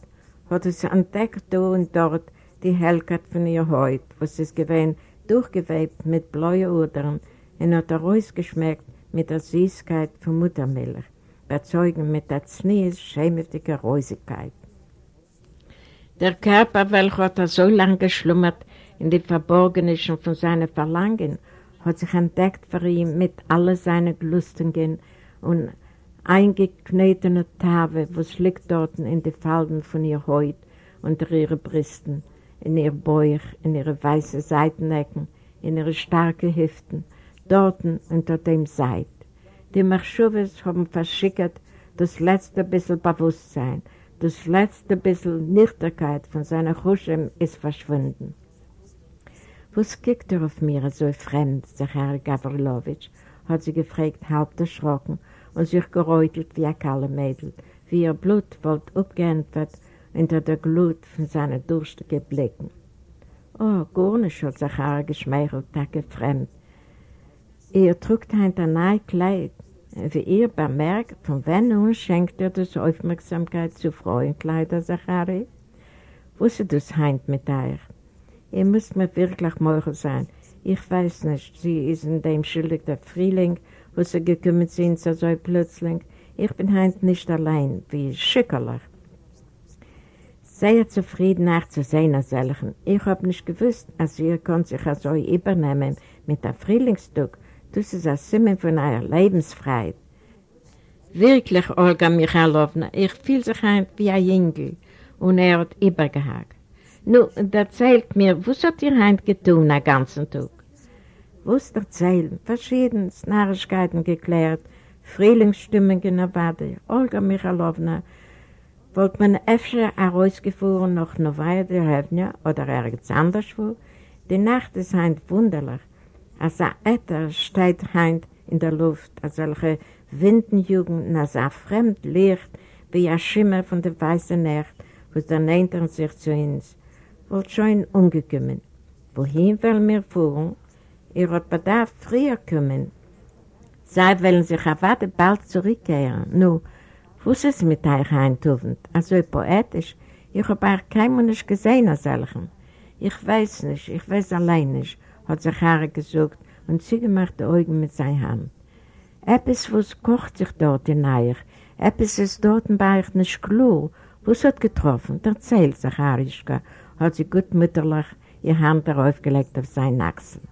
hat es entdeckt da und dort die Hellkeit von ihr Haut, was es gewesen durchgewebt mit blauen Udern und hat herausgeschmeckt mit der Süßkeit von Muttermilch, überzeugend mit der znies, schämhaftigen Räusigkeit. Der Körper, welcher hat er so lange geschlummert in die Verborgenischen von seinen Verlangen, hat sich entdeckt für ihn mit all seinen Gelustungen und eingeknetene Tave, was liegt dort in die Falten von ihr Haut unter ihren Brüsten, in ihr Bauch, in ihre weißen Seitenecken, in ihre starken Hüften, dort unter dem Seid. Die Marschuves haben verschickt das letzte bisschen Bewusstsein, das letzte bisschen Nüchternkeit von seiner Huschem ist verschwunden. Was kickt er auf mir so fremd, Herr Gavrilowitsch, hat sie gefragt, halb erschrocken und sich geräutelt wie ein kalle Mädel, wie ihr Blut wollte abgeändert unter der Glut von seinen durstigen Blicken. Oh, gar nicht, hat Zachar geschmeichelt, tacke fremd. Er trug ein neues Kleid Wie ihr bemerkt, von wann nun schenkt er das Aufmerksamkeit zu Frauenkleider, Zachari? Wusste das heint mit euch? Ihr müsst mir wirklich morgen sein. Ich weiß nicht, sie ist in dem schuldig der Frühling, wo sie gekommen sind, so plötzlich. Ich bin heint nicht allein, wie Schickerlach. Sehr zufrieden nachzusehen als solchen. Ich hab nicht gewusst, als ihr könnt sich so übernehmen mit der Frühlingstag. Das ist ein Simen von eurer Lebensfreiheit. Wirklich, Olga Michalowna, ich fühle sich ein wie ein Jüngel. Und er hat übergehakt. Nun, erzählt mir, was hat ihr heint getan den ganzen Tag? Was erzählen? Verschiedene Narrigkeiten geklärt, Frühlingsstimmen erwartet. Olga Michalowna, wollte man öfter herausgefahren nach Novaya Derevnia oder irgendwas anderes wo. Die Nacht ist heint wunderlich. Als ein Äther steht heint in der Luft, als solche Windenjugend, als ein fremd Licht, wie ein Schimmer von der weißen Nacht, was dann nennt er sich zu uns. wollte schon umgekommen. Wohin wollen wir fahren? Ihr habt bedarf früher kommen. Sie wollen sich erwarten, bald zurückkehren. Nun, was ist mit euch eintufend? Also poetisch. Ich habe euch keinem nicht gesehen als solchen. Ich weiß nicht, ich weiß allein nicht, hat sich Harry gesagt und sie gemacht die Augen mit seiner Hand. Etwas, was kocht sich dort in euch, etwas ist dort bei euch nicht klar. Was hat getroffen? Erzählt, Zacharischka hat sie gutmütterlich ihre Hand darauf gelegt auf seinen Achsel.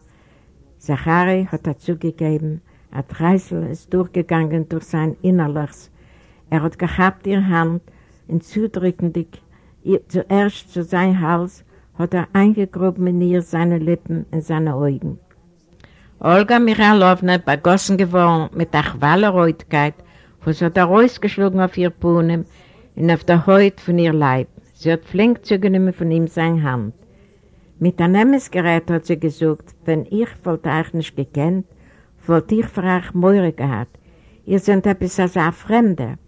Zachari hat dazu gegeben, ein Treißel ist durchgegangen durch sein Innerliches. Er hat gehabt ihre Hand und zudrückendig, zuerst zu seinem Hals, hat er eingegruben in ihr seine Lippen und seine Augen. Olga Michalowna, begossen geworden mit der Chwallerhäutigkeit, was hat er rausgeschlagen auf ihr Puhnen und auf der Haut von ihr Leib. Sie hat flink zugenommen von ihm seine Hand. Mit einem Nemesgerät hat sie gesagt, wenn ich wollte euch nicht gekannt, wollte ich für euch Meure gehabt. Ihr seid etwas als ein Fremder.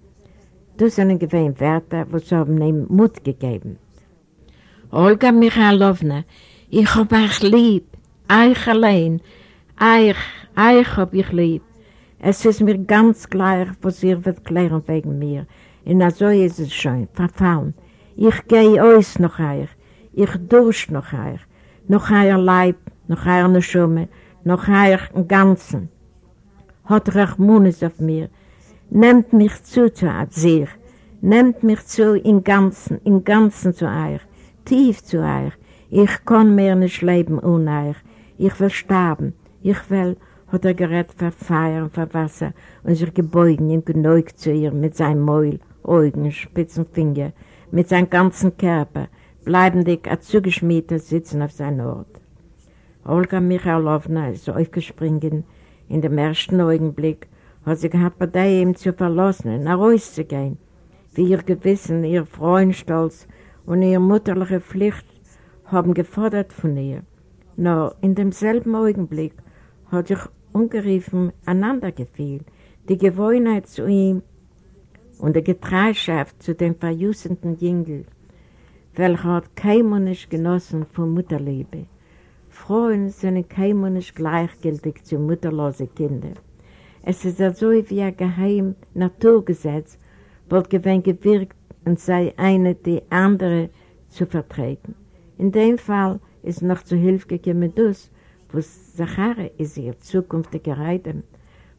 Das sind gewähne Werte, die sie haben ihm Mut gegeben. Olga Michalowna, ich hab euch lieb, euch allein, euch, euch hab ich lieb. Es ist mir ganz gleich, was ihr wird klären wegen mir. Und so ist es schon, verfallen. Ich gehe aus noch euch, ich durch noch euch, noch euer Leib, noch euer Neschumme, noch euer im Ganzen. Hat Rachmunis auf mir, nehmt mich zu zu sich, nehmt mich zu im Ganzen, im Ganzen zu euch, tief zu euch. Ich kann mehr nicht leben ohne euch. Ich will sterben. Ich will, hat er gerät für Feuer und sich gebeugen und geneugt zu ihr mit seinem Mäul, Augen, spitzen Finger, mit seinem ganzen Körper, bleibendig als zugeschmiedter sitzen auf seinem Ort. Olga Michailowna ist aufgesprungen. In dem ersten Augenblick hat sie gehabt, bei ihm zu verlassen, zu gehen, wie ihr Gewissen, ihr Freudenstolz und ihre mutterliche Pflicht haben gefordert von ihr. Nur in demselben Augenblick hat sich ungeriefen einander gefühlt, die Gewohnheit zu ihm und die Getreischaft zu dem verjussenden Jüngel, welcher hat keinem nicht genossen von Mutterliebe. Frauen sind keinem nicht gleichgültig zu mutterlosen Kindern. Es ist so wie ein geheim Naturgesetz, wird gewinn gewirkt und sei eine die andere zu vertreten. In dem Fall ist noch zu Hilfe gekommen das, was Zachari ist ihr zukünftiger Reiter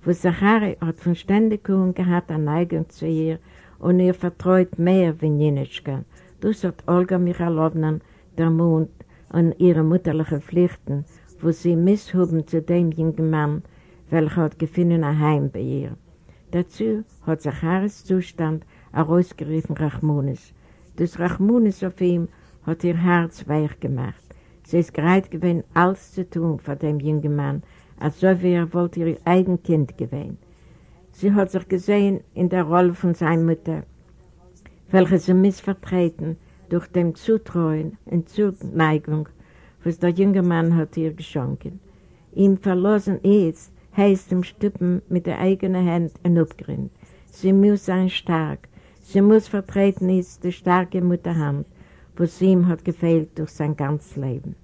wo Zachari hat von Ständigung gehabt eine Neigung zu ihr und ihr vertraut mehr wie Jenitschka. Das hat Olga Michalowna der Mund und ihre mütterlichen Pflichten, wo sie misshuben zu dem jungen Mann, welcher hat gefunden ein Heim bei ihr. Dazu hat Zacharis Zustand herausgerufen Rachmunis. Das Rachmunis auf ihm hat ihr Herz weich gemacht. Sie ist bereit gewesen, alles zu tun für den jungen Mann, als wie er wollte ihr eigen Kind gewesen. Sie hat sich gesehen in der Rolle von seiner Mutter, welche sie missvertreten durch den Zutreuen und Zuneigung, was der junge Mann hat ihr geschenkt. Ihm verlassen ist, heißt Stüppen mit der eigenen Hand ein Abgrund. Sie muss sein stark, sie muss vertreten ist die starke Mutterhand, was ihm hat gefehlt durch sein ganzes Leben.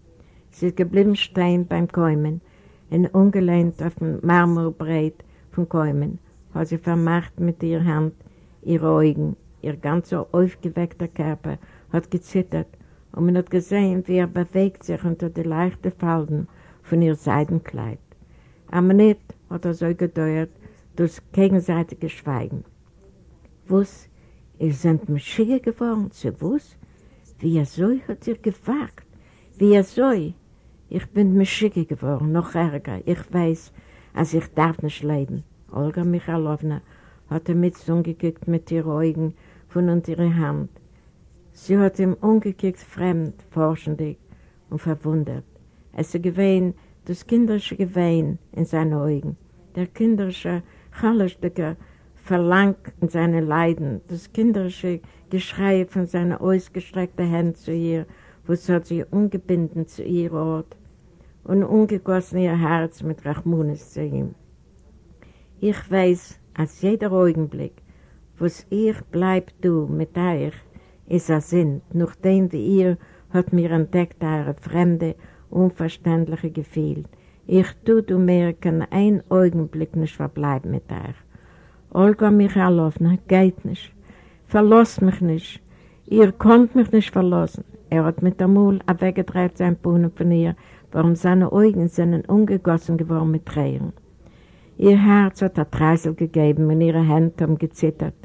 Sie ist geblieben stehen beim Käumen, und ungelehnt auf dem Marmorbrett von Käumen, hat sie vermacht mit ihrer Hand ihre Augen. Ihr ganzer aufgeweckter Körper hat gezittert und man hat gesehen, wie er bewegt sich unter die leichten Falten von ihr Seidenkleid. Aber nicht hat er so gedauert durch gegenseitiges Schweigen. Was, ihr seid Maschine geworden, zu was? Wie er soll, hat sie gefragt. Wie er soll? Ich bin Maschine geworden, noch ärger. Ich weiß, als ich darf nicht leiden. Olga Michalowna hat er mit umgekickt mit ihren Augen von unter ihrer Hand. Sie hat ihm umgekickt fremd, forschendig und verwundert. Es gewesen, das kinderische Gewehen in seinen Augen, der kinderische, challistige Verlang in seinen Leiden, das kinderische Geschrei von seiner ausgestreckten Hand zu ihr, wo sie hat sie ungebinden zu ihr Ort und ungegossen ihr Herz mit Rachmunis zu ihm. Ich weiß, als jeder Augenblick, was ich bleib du mit euch, ist ein Sinn, nachdem wie ihr hat mir entdeckt eure fremde, unverständliche Gefühl. Ich tu du mir kann ein Augenblick nicht verbleiben mit euch. Olga Michalowna, geht nicht. Verlass mich nicht. Ihr konnt mich nicht verlassen. Er hat mit der Mul weggedreht sein Puhnen von ihr, warum seine Augen sind ungegossen geworden mit Tränen. Ihr Herz hat ein Treisel gegeben und ihre Hände haben gezittert.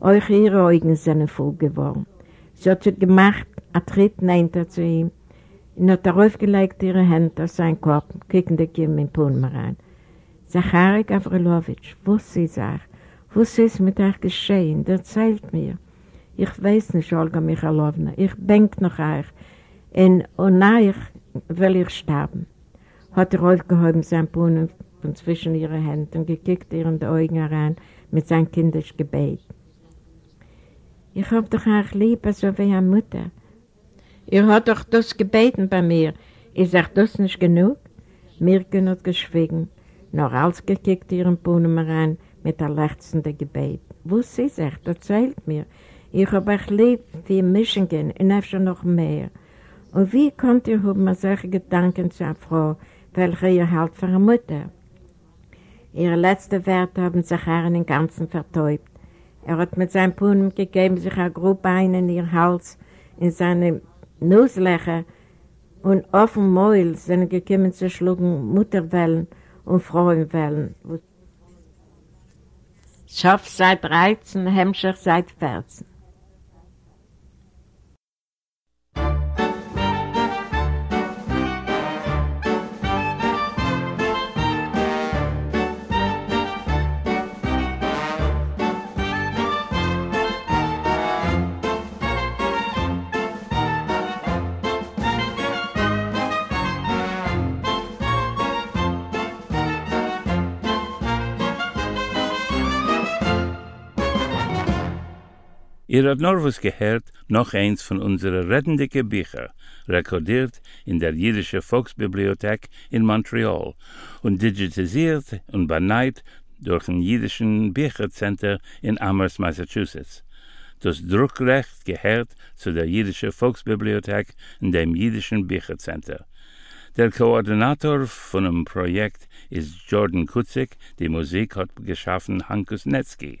Euch ihre Augen sind voll geworden. Sie hat sich gemacht, ein Tritt nehnte zu ihm und hat darauf gelegt ihre Hände auf seinen Kopf, kicken die Kim in Puhnen rein. Zachary Gavrilowitsch, was ist er? Was ist mit euch geschehen? Erzählt mir. Ich weiß nicht, Olga Michalowna, ich denke noch euch. Und, und euch will ich sterben. Hat er aufgehoben sein Brunnen von zwischen ihren Händen und gekickt ihr in die Augen herein mit seinem kindischen Gebet. Ich hab doch euch lieb, so wie eine Mutter. Ihr habt doch das gebeten bei mir. Ist euch das nicht genug? Mirken hat geschwiegen, noch als gekickt ihren Brunnen herein mit der lechzenden Gebet. Was ist euch? Erzählt mir. Ich hab euch lieb wie Michigan und öfter noch mehr. Und wie könnt ihr haben solche Gedanken zu einer Frau, welche ihr halt für eine Mutter? Ihre letzten Werte haben sich Herren im Ganzen vertäubt. Er hat mit seinem Puhn gegeben sich eine Gruppe ein in ihr Hals, in seine Nusslöcher und dem Mäul sind gekommen zu schlugen Mutterwellen und Frauenwellen. Schopf seit 13, Hemmscher seit 14. Ihr habt noch was gehört, noch eins von unseren rettendicke Bücher, rekordiert in der Jüdische Volksbibliothek in Montreal und digitalisiert und beneit durch ein Jüdischen Büchercenter in Amherst, Massachusetts. Das Druckrecht gehört zu der Jüdische Volksbibliothek in dem Jüdischen Büchercenter. Der Koordinator von dem Projekt ist Jordan Kutzik, die Musik hat geschaffen Hankus Netzki.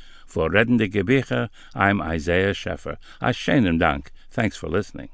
For Reddende Gebiche, I'm Isaiah Scheffer. A schönen Dank. Thanks for listening.